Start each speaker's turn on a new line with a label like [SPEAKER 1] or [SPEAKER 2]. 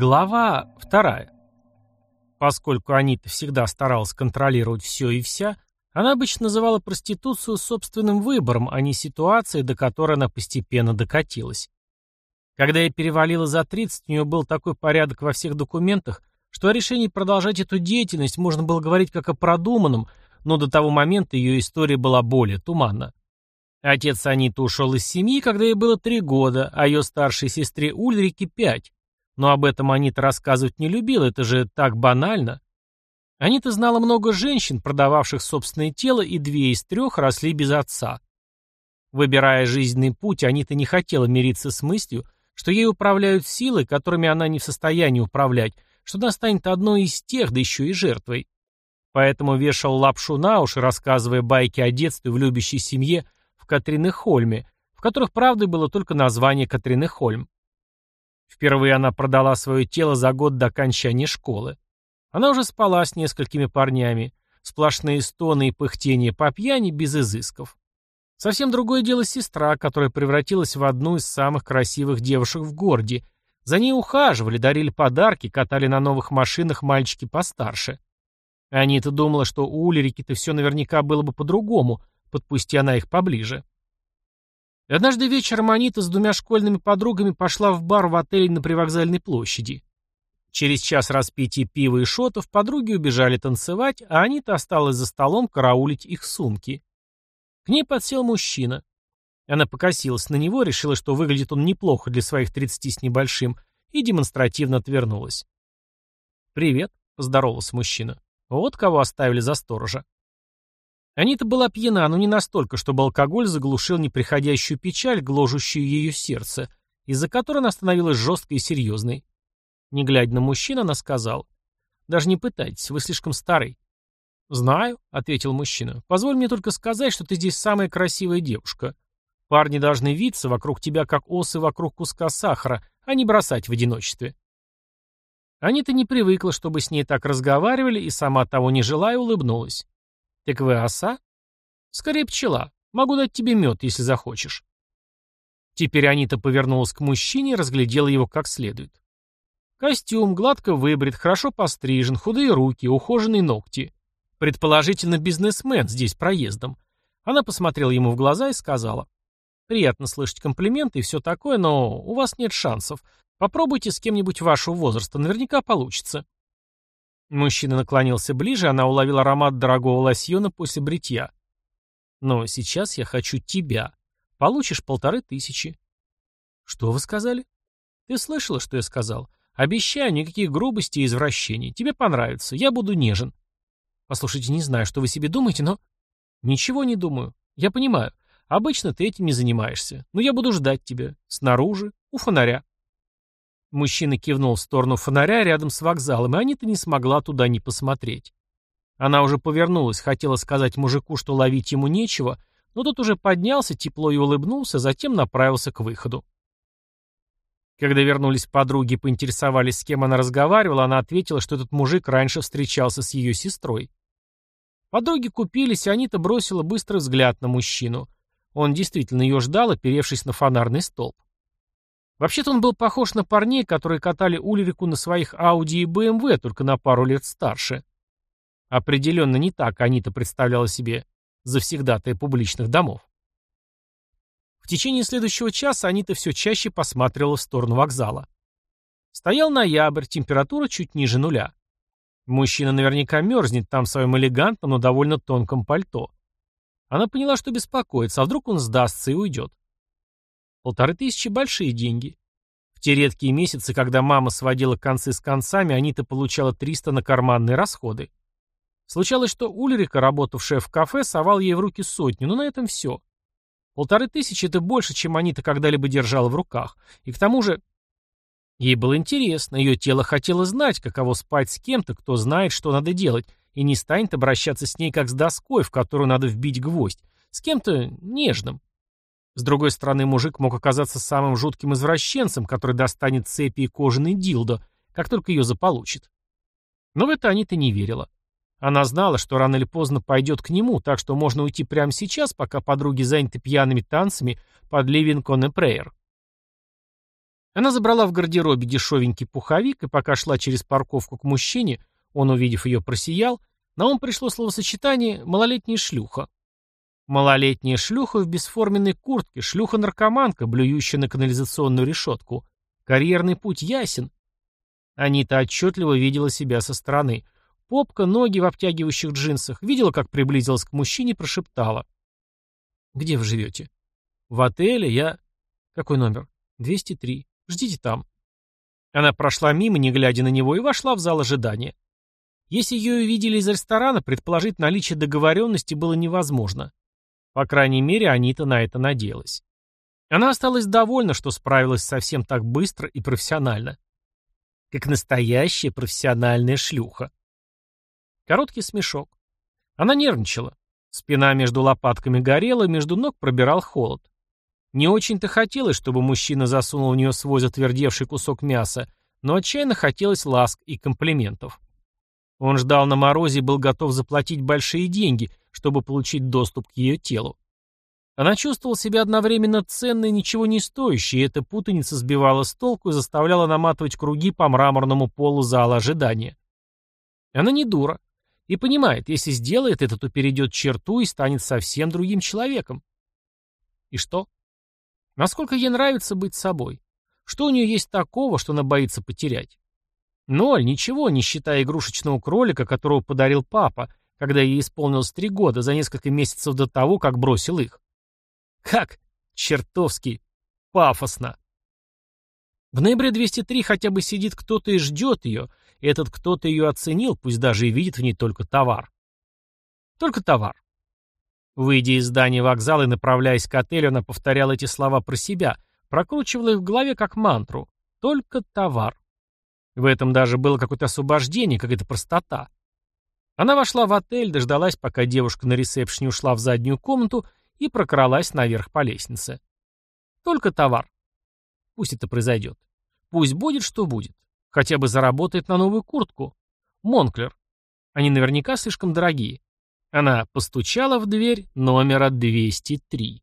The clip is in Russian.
[SPEAKER 1] Глава вторая. Поскольку Анита всегда старалась контролировать все и вся, она обычно называла проституцию собственным выбором, а не ситуацией, до которой она постепенно докатилась. Когда я перевалила за 30, у нее был такой порядок во всех документах, что о решении продолжать эту деятельность можно было говорить как о продуманном, но до того момента ее история была более туманна. Отец Аниты ушел из семьи, когда ей было три года, а ее старшей сестре Ульрике пять. Но об этом Анита рассказывать не любила, это же так банально. Анита знала много женщин, продававших собственное тело, и две из трех росли без отца. Выбирая жизненный путь, Анита не хотела мириться с мыслью, что ей управляют силы, которыми она не в состоянии управлять, что она станет одной из тех, да еще и жертвой. Поэтому вешал лапшу на уши, рассказывая байки о детстве в любящей семье в Катрины-Хольме, в которых правдой было только название Катрины-Хольм. Впервые она продала свое тело за год до окончания школы. Она уже спала с несколькими парнями. Сплошные стоны и пыхтения по пьяни без изысков. Совсем другое дело сестра, которая превратилась в одну из самых красивых девушек в городе. За ней ухаживали, дарили подарки, катали на новых машинах мальчики постарше. Анита думала, что у Улерики-то все наверняка было бы по-другому, подпусти она их поближе. Однажды вечером Анита с двумя школьными подругами пошла в бар в отеле на привокзальной площади. Через час распития пива и шотов подруги убежали танцевать, а Анита осталась за столом караулить их сумки. К ней подсел мужчина. Она покосилась на него, решила, что выглядит он неплохо для своих тридцати с небольшим, и демонстративно отвернулась. «Привет», — поздоровался мужчина. «Вот кого оставили за сторожа». Анита была пьяна, но не настолько, чтобы алкоголь заглушил неприходящую печаль, гложущую ее сердце, из-за которой она становилась жесткой и серьезной. Не глядя на мужчину, она сказала, «Даже не пытайтесь, вы слишком старый». «Знаю», — ответил мужчина, — «позволь мне только сказать, что ты здесь самая красивая девушка. Парни должны виться вокруг тебя, как осы вокруг куска сахара, а не бросать в одиночестве». Анита не привыкла, чтобы с ней так разговаривали, и сама того не желая улыбнулась. «Так вы оса?» «Скорее пчела. Могу дать тебе мед, если захочешь». Теперь Анита повернулась к мужчине и разглядела его как следует. Костюм, гладко выбрит, хорошо пострижен, худые руки, ухоженные ногти. Предположительно, бизнесмен здесь проездом. Она посмотрела ему в глаза и сказала. «Приятно слышать комплименты и все такое, но у вас нет шансов. Попробуйте с кем-нибудь вашего возраста, наверняка получится». Мужчина наклонился ближе, она уловила аромат дорогого лосьона после бритья. «Но сейчас я хочу тебя. Получишь полторы тысячи». «Что вы сказали?» «Ты слышала, что я сказал? Обещаю, никаких грубостей и извращений. Тебе понравится. Я буду нежен». «Послушайте, не знаю, что вы себе думаете, но...» «Ничего не думаю. Я понимаю. Обычно ты этим не занимаешься. Но я буду ждать тебя. Снаружи, у фонаря». Мужчина кивнул в сторону фонаря рядом с вокзалом, и Анита не смогла туда не посмотреть. Она уже повернулась, хотела сказать мужику, что ловить ему нечего, но тот уже поднялся, тепло и улыбнулся, затем направился к выходу. Когда вернулись подруги и поинтересовались, с кем она разговаривала, она ответила, что этот мужик раньше встречался с ее сестрой. Подруги купились, и Анита бросила быстрый взгляд на мужчину. Он действительно ее ждал, оперевшись на фонарный столб. Вообще-то он был похож на парней, которые катали Ульрику на своих Ауди и БМВ, только на пару лет старше. Определенно не так Анита представляла себе завсегдатая публичных домов. В течение следующего часа Анита все чаще посматривала в сторону вокзала. Стоял ноябрь, температура чуть ниже нуля. Мужчина наверняка мерзнет там в своем элегантном, но довольно тонком пальто. Она поняла, что беспокоится, а вдруг он сдастся и уйдет. Полторы тысячи – большие деньги. В те редкие месяцы, когда мама сводила концы с концами, Анита получала 300 на карманные расходы. Случалось, что Ульрика, работавшая в кафе, совал ей в руки сотню, но на этом все. Полторы тысячи – это больше, чем Анита когда-либо держала в руках. И к тому же... Ей было интересно, ее тело хотело знать, каково спать с кем-то, кто знает, что надо делать, и не станет обращаться с ней как с доской, в которую надо вбить гвоздь, с кем-то нежным. С другой стороны, мужик мог оказаться самым жутким извращенцем, который достанет цепи и кожаный дилдо, как только ее заполучит. Но в это Анита не верила. Она знала, что рано или поздно пойдет к нему, так что можно уйти прямо сейчас, пока подруги заняты пьяными танцами под Living on a Prayer. Она забрала в гардеробе дешевенький пуховик, и пока шла через парковку к мужчине, он, увидев ее, просиял, на ум пришло словосочетание «малолетняя шлюха». Малолетняя шлюха в бесформенной куртке, шлюха-наркоманка, блюющая на канализационную решетку. Карьерный путь ясен. Анита отчетливо видела себя со стороны. Попка, ноги в обтягивающих джинсах. Видела, как приблизилась к мужчине, прошептала. «Где вы живете?» «В отеле я...» «Какой номер?» «203. Ждите там». Она прошла мимо, не глядя на него, и вошла в зал ожидания. Если ее увидели из ресторана, предположить наличие договоренности было невозможно. По крайней мере, Анита на это надеялась. Она осталась довольна, что справилась совсем так быстро и профессионально. Как настоящая профессиональная шлюха. Короткий смешок. Она нервничала. Спина между лопатками горела, между ног пробирал холод. Не очень-то хотелось, чтобы мужчина засунул в нее свой затвердевший кусок мяса, но отчаянно хотелось ласк и комплиментов. Он ждал на морозе и был готов заплатить большие деньги, чтобы получить доступ к ее телу. Она чувствовала себя одновременно ценной и ничего не стоящей, и эта путаница сбивала с толку и заставляла наматывать круги по мраморному полу зала ожидания. Она не дура и понимает, если сделает это, то перейдет черту и станет совсем другим человеком. И что? Насколько ей нравится быть собой? Что у нее есть такого, что она боится потерять? Ноль, ничего, не считая игрушечного кролика, которого подарил папа, когда ей исполнилось три года, за несколько месяцев до того, как бросил их. Как? Чертовски. Пафосно. В ноябре 203 хотя бы сидит кто-то и ждет ее, и этот кто-то ее оценил, пусть даже и видит в ней только товар. Только товар. Выйдя из здания вокзала и направляясь к отелю, она повторяла эти слова про себя, прокручивала их в голове как мантру. Только товар. В этом даже было какое-то освобождение, какая-то простота. Она вошла в отель, дождалась, пока девушка на ресепшене ушла в заднюю комнату и прокралась наверх по лестнице. Только товар. Пусть это произойдет. Пусть будет, что будет. Хотя бы заработает на новую куртку. Монклер. Они наверняка слишком дорогие. Она постучала в дверь номера 203.